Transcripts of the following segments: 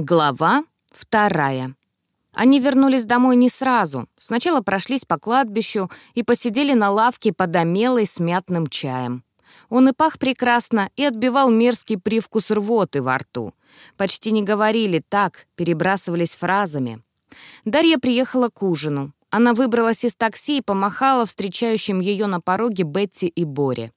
Глава вторая. Они вернулись домой не сразу. Сначала прошлись по кладбищу и посидели на лавке под омелой с мятным чаем. Он и пах прекрасно, и отбивал мерзкий привкус рвоты во рту. Почти не говорили так, перебрасывались фразами. Дарья приехала к ужину. Она выбралась из такси и помахала встречающим ее на пороге Бетти и Боре.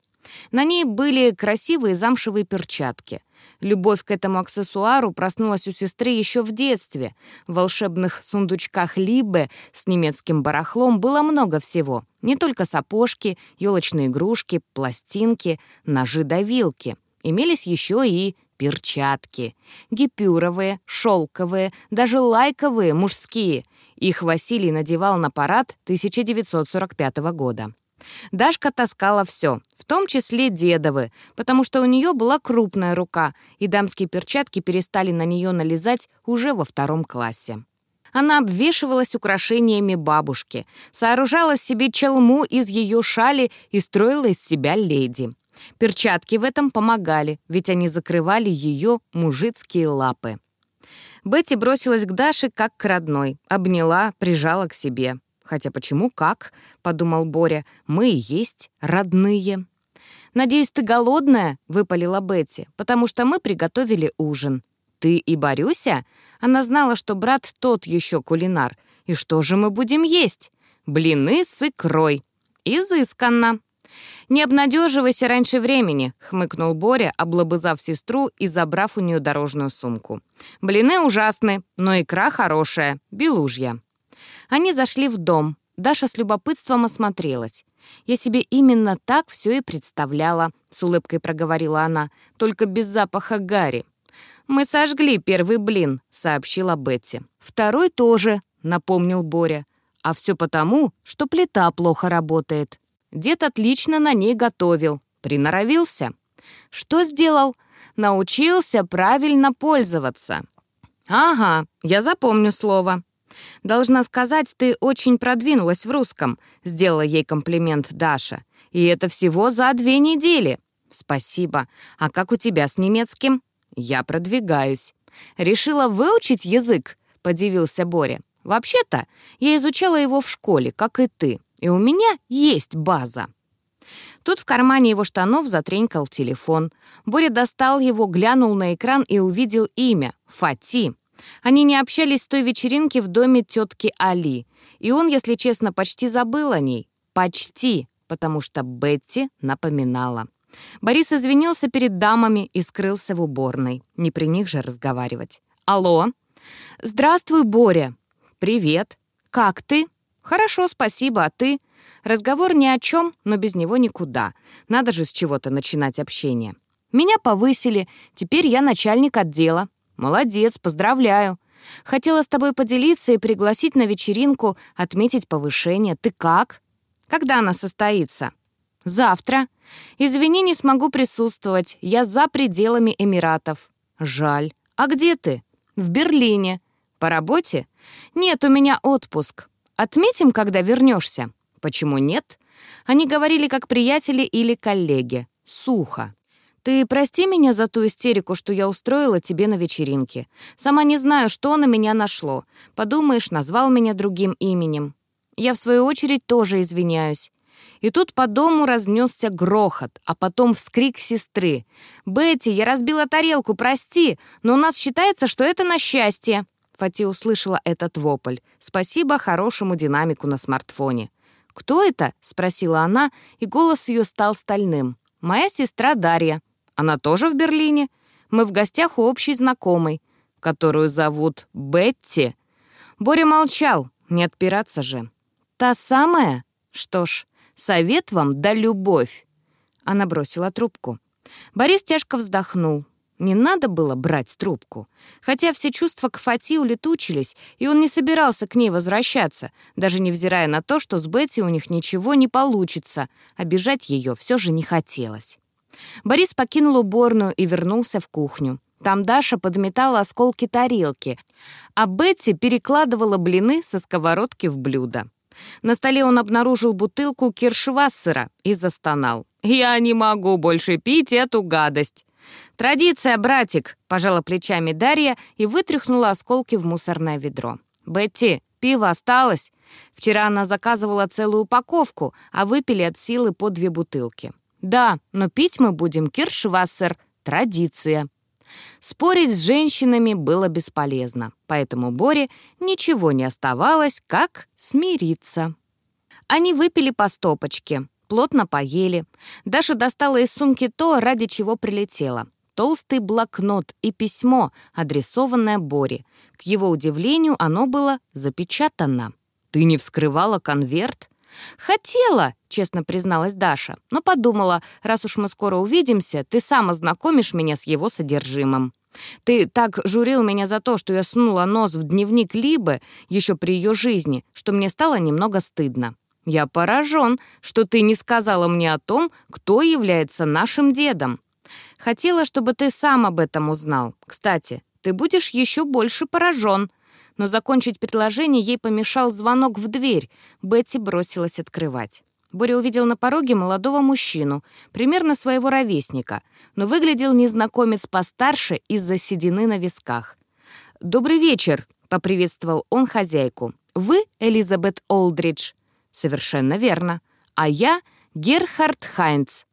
На ней были красивые замшевые перчатки. Любовь к этому аксессуару проснулась у сестры еще в детстве. В волшебных сундучках Либе с немецким барахлом было много всего. Не только сапожки, елочные игрушки, пластинки, ножи-давилки. Имелись еще и перчатки. Гипюровые, шелковые, даже лайковые, мужские. Их Василий надевал на парад 1945 года. Дашка таскала все, том числе дедовы, потому что у нее была крупная рука, и дамские перчатки перестали на нее налезать уже во втором классе. Она обвешивалась украшениями бабушки, сооружала себе челму из ее шали и строила из себя леди. Перчатки в этом помогали, ведь они закрывали ее мужицкие лапы. Бетти бросилась к Даше как к родной, обняла, прижала к себе. Хотя почему как? подумал Боря. Мы и есть родные. Надеюсь, ты голодная? выпалила Бетти, потому что мы приготовили ужин. Ты и Борюся? Она знала, что брат тот еще кулинар. И что же мы будем есть? Блины с икрой. Изысканно. «Не обнадеживайся раньше времени», — хмыкнул Боря, облобызав сестру и забрав у нее дорожную сумку. «Блины ужасны, но икра хорошая, белужья». Они зашли в дом. Даша с любопытством осмотрелась. «Я себе именно так все и представляла», — с улыбкой проговорила она, «только без запаха гари». «Мы сожгли первый блин», — сообщила Бетти. «Второй тоже», — напомнил Боря. «А все потому, что плита плохо работает. Дед отлично на ней готовил. Приноровился». «Что сделал?» «Научился правильно пользоваться». «Ага, я запомню слово», «Должна сказать, ты очень продвинулась в русском», — сделала ей комплимент Даша. «И это всего за две недели». «Спасибо. А как у тебя с немецким?» «Я продвигаюсь». «Решила выучить язык?» — подивился Боря. «Вообще-то, я изучала его в школе, как и ты, и у меня есть база». Тут в кармане его штанов затренькал телефон. Боря достал его, глянул на экран и увидел имя — Фати. Они не общались с той вечеринки в доме тетки Али, и он, если честно, почти забыл о ней. Почти, потому что Бетти напоминала. Борис извинился перед дамами и скрылся в уборной. Не при них же разговаривать. «Алло?» «Здравствуй, Боря!» «Привет!» «Как ты?» «Хорошо, спасибо, а ты?» Разговор ни о чем, но без него никуда. Надо же с чего-то начинать общение. Меня повысили, теперь я начальник отдела. «Молодец, поздравляю. Хотела с тобой поделиться и пригласить на вечеринку, отметить повышение. Ты как? Когда она состоится?» «Завтра. Извини, не смогу присутствовать. Я за пределами Эмиратов». «Жаль. А где ты?» «В Берлине. По работе?» «Нет, у меня отпуск. Отметим, когда вернешься. «Почему нет?» Они говорили как приятели или коллеги. Сухо. «Ты прости меня за ту истерику, что я устроила тебе на вечеринке. Сама не знаю, что на меня нашло. Подумаешь, назвал меня другим именем. Я, в свою очередь, тоже извиняюсь». И тут по дому разнесся грохот, а потом вскрик сестры. «Бетти, я разбила тарелку, прости, но у нас считается, что это на счастье». Фати услышала этот вопль. Спасибо хорошему динамику на смартфоне. «Кто это?» — спросила она, и голос ее стал стальным. «Моя сестра Дарья. Она тоже в Берлине. Мы в гостях у общей знакомой, которую зовут Бетти. Боря молчал, не отпираться же. Та самая? Что ж, совет вам да любовь. Она бросила трубку. Борис тяжко вздохнул. Не надо было брать трубку. Хотя все чувства к Фати улетучились, и он не собирался к ней возвращаться, даже невзирая на то, что с Бетти у них ничего не получится. Обижать ее все же не хотелось. Борис покинул уборную и вернулся в кухню. Там Даша подметала осколки тарелки, а Бетти перекладывала блины со сковородки в блюдо. На столе он обнаружил бутылку киршвассера и застонал. «Я не могу больше пить эту гадость!» «Традиция, братик!» — пожала плечами Дарья и вытряхнула осколки в мусорное ведро. «Бетти, пиво осталось?» Вчера она заказывала целую упаковку, а выпили от силы по две бутылки. «Да, но пить мы будем киршвассер. Традиция». Спорить с женщинами было бесполезно, поэтому Боре ничего не оставалось, как смириться. Они выпили по стопочке, плотно поели. Даша достала из сумки то, ради чего прилетела. Толстый блокнот и письмо, адресованное Боре. К его удивлению, оно было запечатано. «Ты не вскрывала конверт?» «Хотела», — честно призналась Даша, «но подумала, раз уж мы скоро увидимся, ты сам ознакомишь меня с его содержимым». Ты так журил меня за то, что я сунула нос в дневник Либы еще при ее жизни, что мне стало немного стыдно. Я поражен, что ты не сказала мне о том, кто является нашим дедом. Хотела, чтобы ты сам об этом узнал. Кстати, ты будешь еще больше поражен но закончить предложение ей помешал звонок в дверь. Бетти бросилась открывать. Боря увидел на пороге молодого мужчину, примерно своего ровесника, но выглядел незнакомец постарше из-за седины на висках. «Добрый вечер», — поприветствовал он хозяйку. «Вы Элизабет Олдридж?» «Совершенно верно. А я Герхард Хайнц.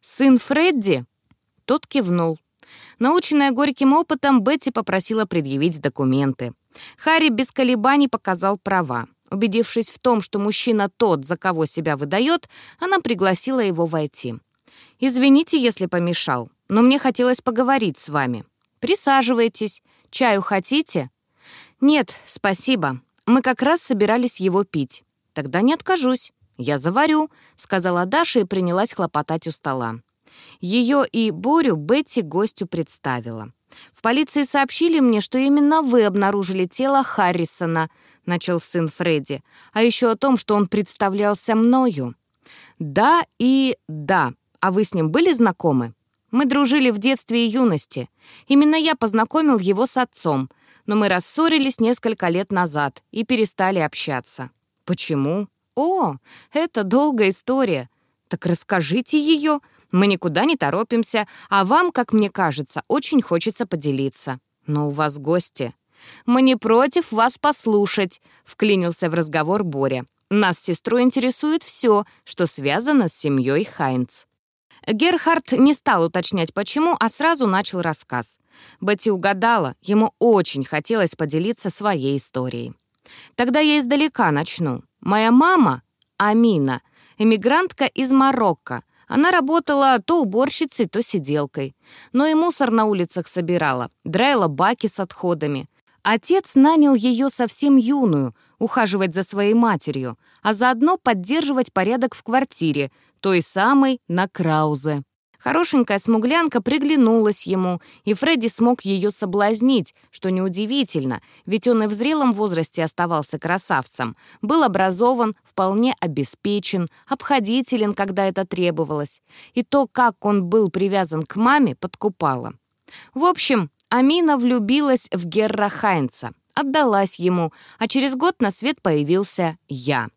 Сын Фредди?» Тот кивнул. Наученная горьким опытом, Бетти попросила предъявить документы. Харри без колебаний показал права. Убедившись в том, что мужчина тот, за кого себя выдает, она пригласила его войти. «Извините, если помешал, но мне хотелось поговорить с вами. Присаживайтесь. Чаю хотите?» «Нет, спасибо. Мы как раз собирались его пить. Тогда не откажусь. Я заварю», — сказала Даша и принялась хлопотать у стола. Ее и Борю Бетти гостю представила. «В полиции сообщили мне, что именно вы обнаружили тело Харрисона», — начал сын Фредди, «а еще о том, что он представлялся мною». «Да и да. А вы с ним были знакомы?» «Мы дружили в детстве и юности. Именно я познакомил его с отцом, но мы рассорились несколько лет назад и перестали общаться». «Почему?» «О, это долгая история. Так расскажите ее», мы никуда не торопимся, а вам, как мне кажется, очень хочется поделиться. Но у вас гости. Мы не против вас послушать», — вклинился в разговор Боря. «Нас с сестрой интересует все, что связано с семьей Хайнц». Герхард не стал уточнять, почему, а сразу начал рассказ. Бетти угадала, ему очень хотелось поделиться своей историей. «Тогда я издалека начну. Моя мама, Амина, эмигрантка из Марокко, она работала то уборщицей, то сиделкой. Но и мусор на улицах собирала, драила баки с отходами. Отец нанял ее совсем юную, ухаживать за своей матерью, а заодно поддерживать порядок в квартире, той самой на Краузе. Хорошенькая смуглянка приглянулась ему, и Фредди смог ее соблазнить, что неудивительно, ведь он и в зрелом возрасте оставался красавцем, был образован, вполне обеспечен, обходителен, когда это требовалось, и то, как он был привязан к маме, подкупало. В общем, Амина влюбилась в Герра Хайнца, отдалась ему, а через год на свет появился я.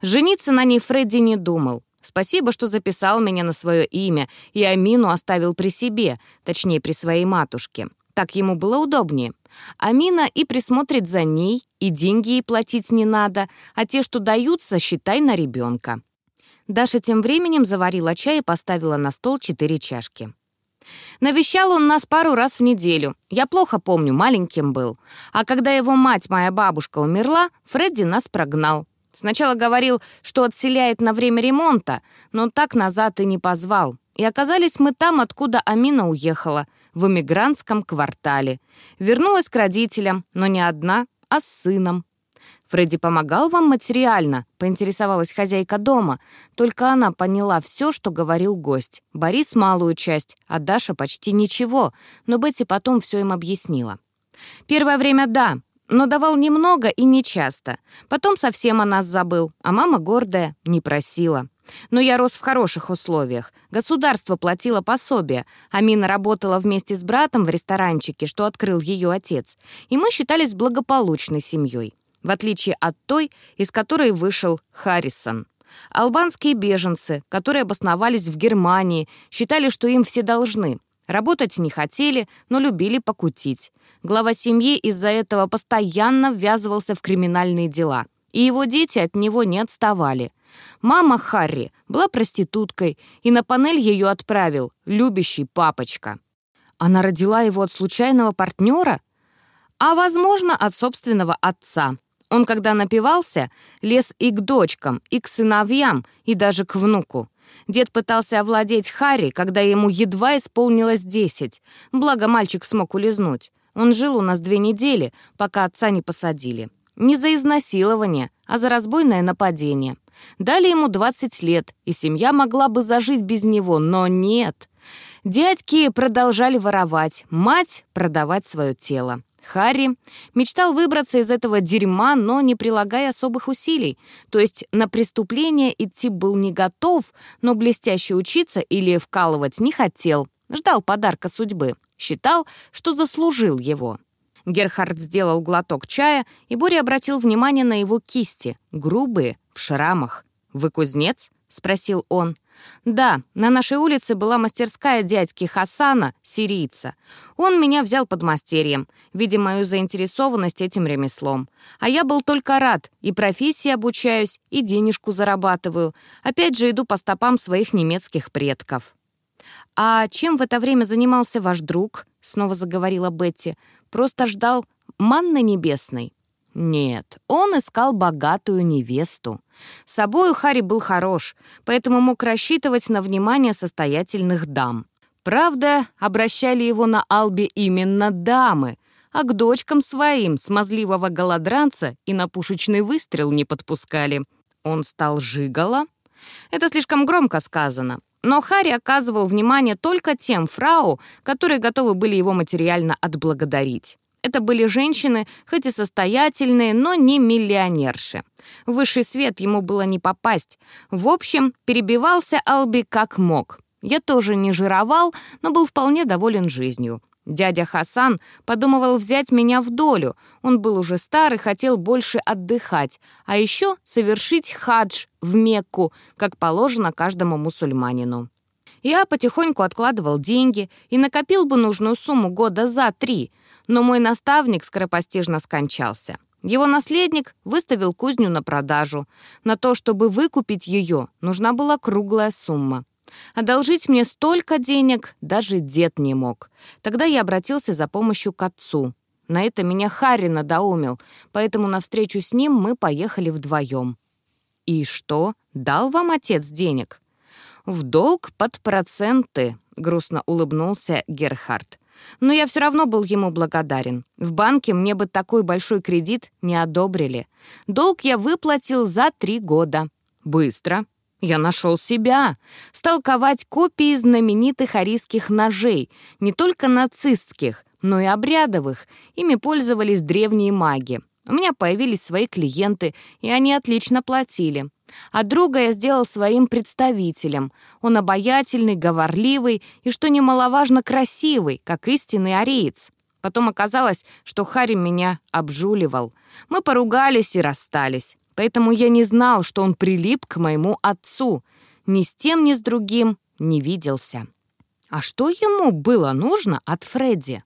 Жениться на ней Фредди не думал, Спасибо, что записал меня на свое имя и Амину оставил при себе, точнее, при своей матушке. Так ему было удобнее. Амина и присмотрит за ней, и деньги ей платить не надо, а те, что даются, считай на ребенка. Даша тем временем заварила чай и поставила на стол четыре чашки. Навещал он нас пару раз в неделю. Я плохо помню, маленьким был. А когда его мать, моя бабушка, умерла, Фредди нас прогнал. Сначала говорил, что отселяет на время ремонта, но так назад и не позвал. И оказались мы там, откуда Амина уехала, в эмигрантском квартале. Вернулась к родителям, но не одна, а с сыном. «Фредди помогал вам материально?» — поинтересовалась хозяйка дома. Только она поняла все, что говорил гость. Борис — малую часть, а Даша — почти ничего, но Бетти потом все им объяснила. «Первое время — да, но давал немного и нечасто. Потом совсем о нас забыл, а мама гордая, не просила. Но я рос в хороших условиях. Государство платило пособие. Амина работала вместе с братом в ресторанчике, что открыл ее отец. И мы считались благополучной семьей. в отличие от той, из которой вышел Харрисон. Албанские беженцы, которые обосновались в Германии, считали, что им все должны. Работать не хотели, но любили покутить. Глава семьи из-за этого постоянно ввязывался в криминальные дела, и его дети от него не отставали. Мама Харри была проституткой, и на панель ее отправил любящий папочка. Она родила его от случайного партнера? А, возможно, от собственного отца. Он, когда напивался, лез и к дочкам, и к сыновьям, и даже к внуку. Дед пытался овладеть Харри, когда ему едва исполнилось десять. Благо, мальчик смог улизнуть. Он жил у нас две недели, пока отца не посадили. Не за изнасилование, а за разбойное нападение. Дали ему 20 лет, и семья могла бы зажить без него, но нет. Дядьки продолжали воровать, мать — продавать свое тело. Харри мечтал выбраться из этого дерьма, но не прилагая особых усилий. То есть на преступление идти был не готов, но блестяще учиться или вкалывать не хотел. Ждал подарка судьбы. Считал, что заслужил его. Герхард сделал глоток чая, и Боря обратил внимание на его кисти, грубые, в шрамах. «Вы кузнец?» — спросил он. «Да, на нашей улице была мастерская дядьки Хасана, сирийца. Он меня взял под мастерьем, видя мою заинтересованность этим ремеслом. А я был только рад, и профессии обучаюсь, и денежку зарабатываю. Опять же иду по стопам своих немецких предков». «А чем в это время занимался ваш друг?» — снова заговорила Бетти. «Просто ждал манны небесной». Нет, он искал богатую невесту. Собою Харри был хорош, поэтому мог рассчитывать на внимание состоятельных дам. Правда, обращали его на Албе именно дамы, а к дочкам своим смазливого голодранца и на пушечный выстрел не подпускали. Он стал жигало? Это слишком громко сказано. Но Харри оказывал внимание только тем фрау, которые готовы были его материально отблагодарить. Это были женщины, хоть и состоятельные, но не миллионерши. В высший свет ему было не попасть. В общем, перебивался Алби как мог. Я тоже не жировал, но был вполне доволен жизнью. Дядя Хасан подумывал взять меня в долю. Он был уже стар и хотел больше отдыхать, а еще совершить хадж в Мекку, как положено каждому мусульманину. Я потихоньку откладывал деньги и накопил бы нужную сумму года за три — но мой наставник скоропостижно скончался. Его наследник выставил кузню на продажу. На то, чтобы выкупить ее, нужна была круглая сумма. Одолжить мне столько денег даже дед не мог. Тогда я обратился за помощью к отцу. На это меня Харри надоумил, поэтому навстречу с ним мы поехали вдвоем. «И что, дал вам отец денег?» «В долг под проценты», — грустно улыбнулся Герхард. Но я все равно был ему благодарен. В банке мне бы такой большой кредит не одобрили. Долг я выплатил за три года. Быстро. Я нашел себя. Стал ковать копии знаменитых арийских ножей, не только нацистских, но и обрядовых. Ими пользовались древние маги. У меня появились свои клиенты, и они отлично платили. А друга я сделал своим представителем. Он обаятельный, говорливый и, что немаловажно, красивый, как истинный ариец. Потом оказалось, что Харри меня обжуливал. Мы поругались и расстались. Поэтому я не знал, что он прилип к моему отцу. Ни с тем, ни с другим не виделся. А что ему было нужно от Фредди?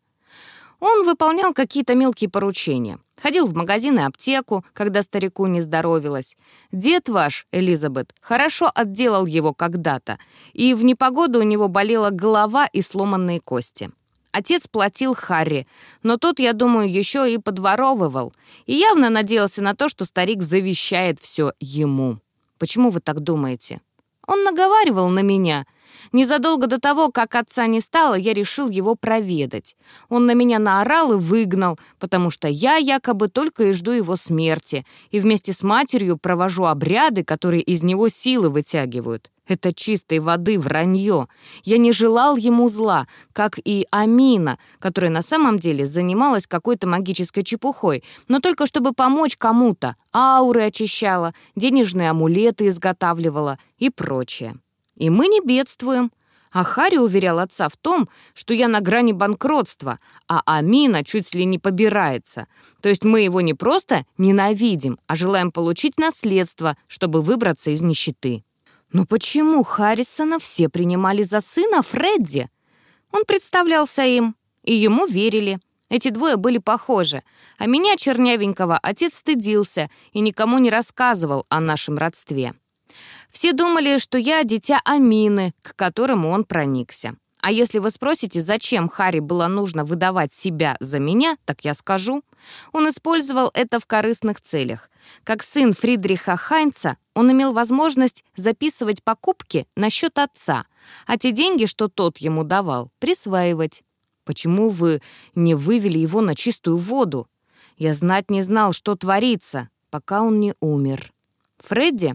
Он выполнял какие-то мелкие поручения. Ходил в магазин и аптеку, когда старику не здоровилось. Дед ваш, Элизабет, хорошо отделал его когда-то, и в непогоду у него болела голова и сломанные кости. Отец платил Харри, но тот, я думаю, еще и подворовывал, и явно надеялся на то, что старик завещает все ему. Почему вы так думаете? Он наговаривал на меня — Незадолго до того, как отца не стало, я решил его проведать. Он на меня наорал и выгнал, потому что я якобы только и жду его смерти, и вместе с матерью провожу обряды, которые из него силы вытягивают. Это чистой воды вранье. Я не желал ему зла, как и Амина, которая на самом деле занималась какой-то магической чепухой, но только чтобы помочь кому-то, ауры очищала, денежные амулеты изготавливала и прочее. И мы не бедствуем. А Харри уверял отца в том, что я на грани банкротства, а Амина чуть ли не побирается. То есть мы его не просто ненавидим, а желаем получить наследство, чтобы выбраться из нищеты. Но почему Харрисона все принимали за сына Фредди? Он представлялся им, и ему верили. Эти двое были похожи, а меня, чернявенького, отец стыдился и никому не рассказывал о нашем родстве. Все думали, что я дитя Амины, к которому он проникся. А если вы спросите, зачем Харри было нужно выдавать себя за меня, так я скажу. Он использовал это в корыстных целях. Как сын Фридриха Хайнца, он имел возможность записывать покупки на счет отца, а те деньги, что тот ему давал, присваивать. Почему вы не вывели его на чистую воду? Я знать не знал, что творится, пока он не умер. Фредди?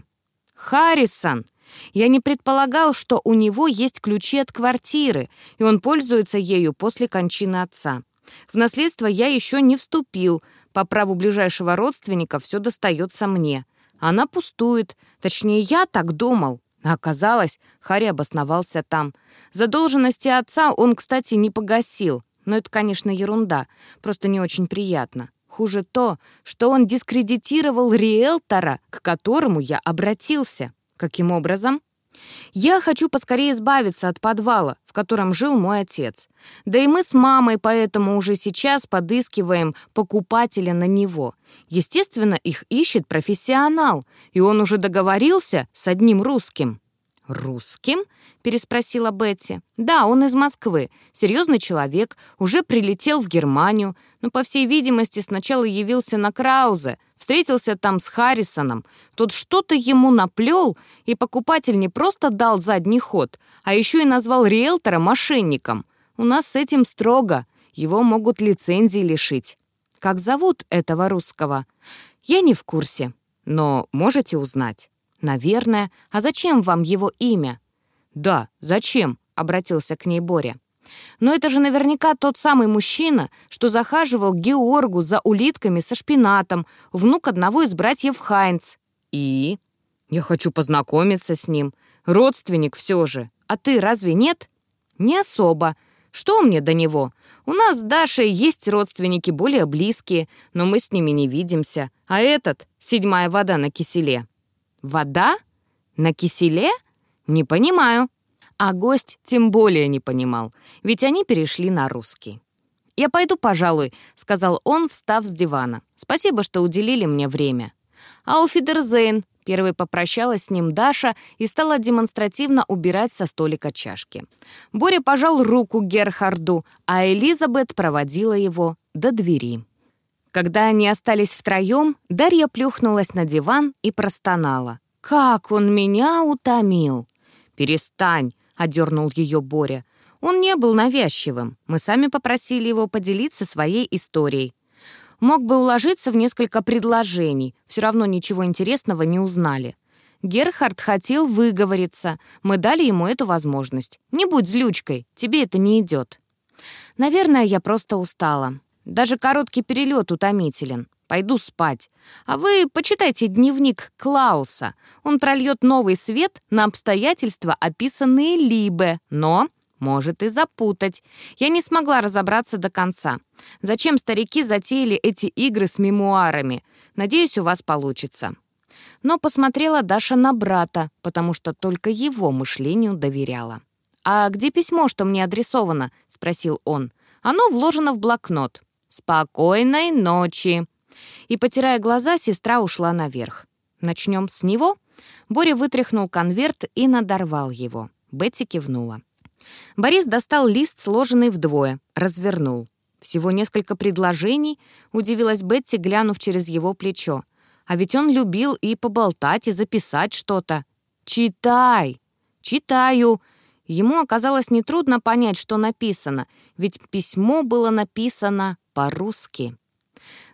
Харрисон! Я не предполагал, что у него есть ключи от квартиры, и он пользуется ею после кончины отца. В наследство я еще не вступил. По праву ближайшего родственника все достается мне. Она пустует. Точнее, я так думал. А оказалось, Харри обосновался там. Задолженности отца он, кстати, не погасил. Но это, конечно, ерунда. Просто не очень приятно. Хуже то, что он дискредитировал риэлтора, к которому я обратился. Каким образом? Я хочу поскорее избавиться от подвала, в котором жил мой отец. Да и мы с мамой поэтому уже сейчас подыскиваем покупателя на него. Естественно, их ищет профессионал, и он уже договорился с одним русским. «Русским?» — переспросила Бетти. «Да, он из Москвы. Серьезный человек, уже прилетел в Германию, но, по всей видимости, сначала явился на Краузе, встретился там с Харрисоном. Тот что-то ему наплел, и покупатель не просто дал задний ход, а еще и назвал риэлтора мошенником. У нас с этим строго, его могут лицензии лишить. Как зовут этого русского? Я не в курсе, но можете узнать». «Наверное. А зачем вам его имя?» «Да, зачем?» — обратился к ней Боря. «Но это же наверняка тот самый мужчина, что захаживал Георгу за улитками со шпинатом, внук одного из братьев Хайнц. И? Я хочу познакомиться с ним. Родственник все же. А ты разве нет?» «Не особо. Что мне до него? У нас с Дашей есть родственники более близкие, но мы с ними не видимся. А этот — седьмая вода на киселе». Вода? На киселе? Не понимаю. А гость тем более не понимал, ведь они перешли на русский. «Я пойду, пожалуй», — сказал он, встав с дивана. «Спасибо, что уделили мне время». «Ауфидерзейн», — первой попрощалась с ним Даша и стала демонстративно убирать со столика чашки. Боря пожал руку Герхарду, а Элизабет проводила его до двери. Когда они остались втроем, Дарья плюхнулась на диван и простонала. «Как он меня утомил!» «Перестань!» — одернул ее Боря. «Он не был навязчивым. Мы сами попросили его поделиться своей историей. Мог бы уложиться в несколько предложений, все равно ничего интересного не узнали. Герхард хотел выговориться. Мы дали ему эту возможность. Не будь злючкой, тебе это не идет. Наверное, я просто устала. Даже короткий перелет утомителен. Пойду спать. А вы почитайте дневник Клауса. Он прольет новый свет на обстоятельства, описанные Либе, но может и запутать. Я не смогла разобраться до конца. Зачем старики затеяли эти игры с мемуарами? Надеюсь, у вас получится. Но посмотрела Даша на брата, потому что только его мышлению доверяла. «А где письмо, что мне адресовано?» — спросил он. «Оно вложено в блокнот». «Спокойной ночи!» И, потирая глаза, сестра ушла наверх. «Начнем с него?» Боря вытряхнул конверт и надорвал его. Бетти кивнула. Борис достал лист, сложенный вдвое, развернул. Всего несколько предложений, удивилась Бетти, глянув через его плечо. А ведь он любил и поболтать, и записать что-то. «Читай!» «Читаю!» Ему оказалось нетрудно понять, что написано, ведь письмо было написано по-русски.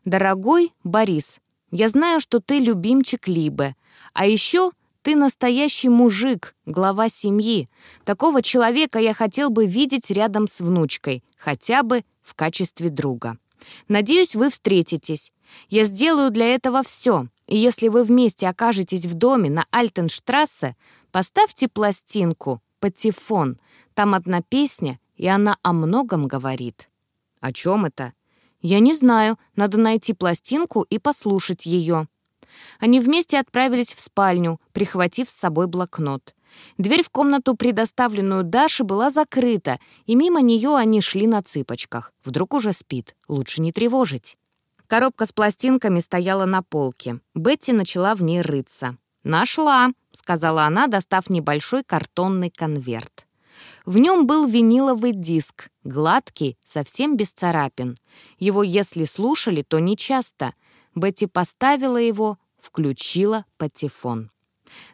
«Дорогой Борис, я знаю, что ты любимчик Либы, а еще ты настоящий мужик, глава семьи. Такого человека я хотел бы видеть рядом с внучкой, хотя бы в качестве друга. Надеюсь, вы встретитесь. Я сделаю для этого все, и если вы вместе окажетесь в доме на Альтенштрассе, поставьте пластинку «Патефон». Там одна песня, и она о многом говорит. «О чем это?» «Я не знаю. Надо найти пластинку и послушать ее». Они вместе отправились в спальню, прихватив с собой блокнот. Дверь в комнату, предоставленную Даше, была закрыта, и мимо нее они шли на цыпочках. Вдруг уже спит, лучше не тревожить. Коробка с пластинками стояла на полке. Бетти начала в ней рыться. «Нашла», — сказала она, достав небольшой картонный конверт. В нем был виниловый диск, гладкий, совсем без царапин. Его, если слушали, то нечасто. Бетти поставила его, включила патефон.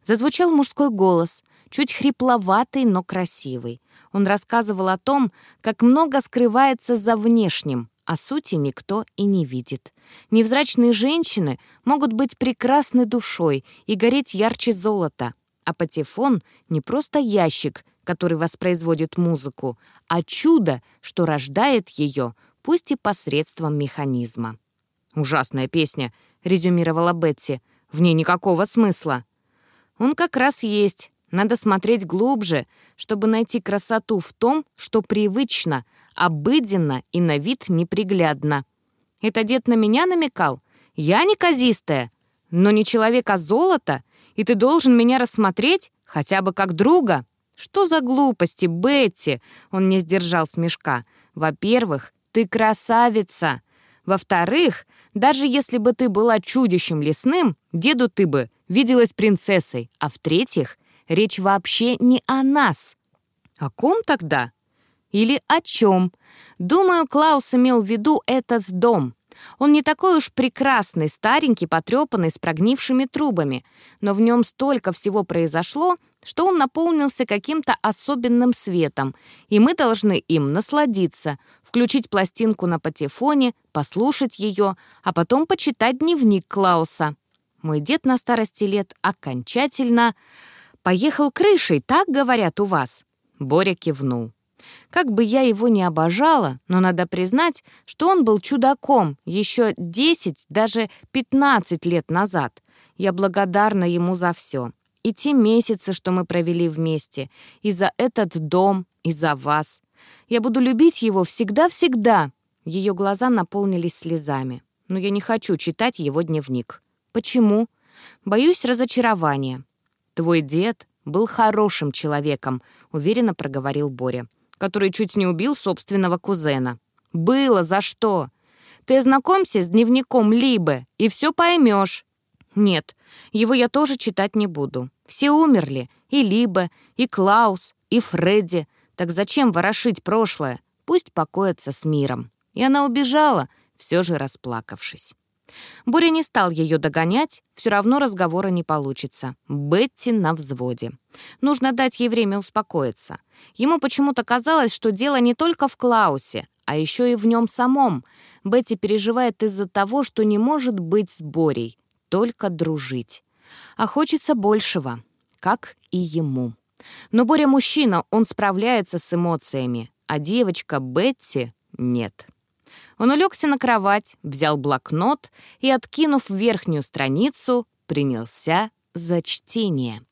Зазвучал мужской голос, чуть хрипловатый, но красивый. Он рассказывал о том, как много скрывается за внешним, а сути никто и не видит. Невзрачные женщины могут быть прекрасны душой и гореть ярче золота, а патефон — не просто ящик, который воспроизводит музыку, а чудо, что рождает ее, пусть и посредством механизма. «Ужасная песня», — резюмировала Бетти. «В ней никакого смысла». «Он как раз есть. Надо смотреть глубже, чтобы найти красоту в том, что привычно, обыденно и на вид неприглядно. Это дед на меня намекал? Я не казистая, но не человек, а золото, и ты должен меня рассмотреть хотя бы как друга. Что за глупости, Бетти? Он не сдержал смешка. Во-первых, ты красавица. Во-вторых, даже если бы ты была чудищем лесным, деду ты бы виделась принцессой. А в-третьих, речь вообще не о нас. О ком тогда? Или о чем? Думаю, Клаус имел в виду этот дом. Он не такой уж прекрасный, старенький, потрепанный, с прогнившими трубами, но в нем столько всего произошло, что он наполнился каким-то особенным светом, и мы должны им насладиться, включить пластинку на патефоне, послушать ее, а потом почитать дневник Клауса. Мой дед на старости лет окончательно поехал крышей, так говорят у вас. Боря кивнул. Как бы я его не обожала, но надо признать, что он был чудаком еще 10, даже 15 лет назад. Я благодарна ему за все. И те месяцы, что мы провели вместе, и за этот дом, и за вас. Я буду любить его всегда-всегда. Ее глаза наполнились слезами. Но я не хочу читать его дневник. Почему? Боюсь разочарования. Твой дед был хорошим человеком, уверенно проговорил Боря который чуть не убил собственного кузена. Было за что. Ты ознакомься с дневником Либы, и все поймешь. Нет, его я тоже читать не буду. Все умерли. И Либе, и Клаус, и Фредди. Так зачем ворошить прошлое? Пусть покоятся с миром. И она убежала, все же расплакавшись. Боря не стал ее догонять, все равно разговора не получится. Бетти на взводе. Нужно дать ей время успокоиться. Ему почему-то казалось, что дело не только в Клаусе, а еще и в нем самом. Бетти переживает из-за того, что не может быть с Борей, только дружить. А хочется большего, как и ему. Но Боря мужчина, он справляется с эмоциями, а девочка Бетти — нет. Он улегся на кровать, взял блокнот и, откинув верхнюю страницу, принялся за чтение.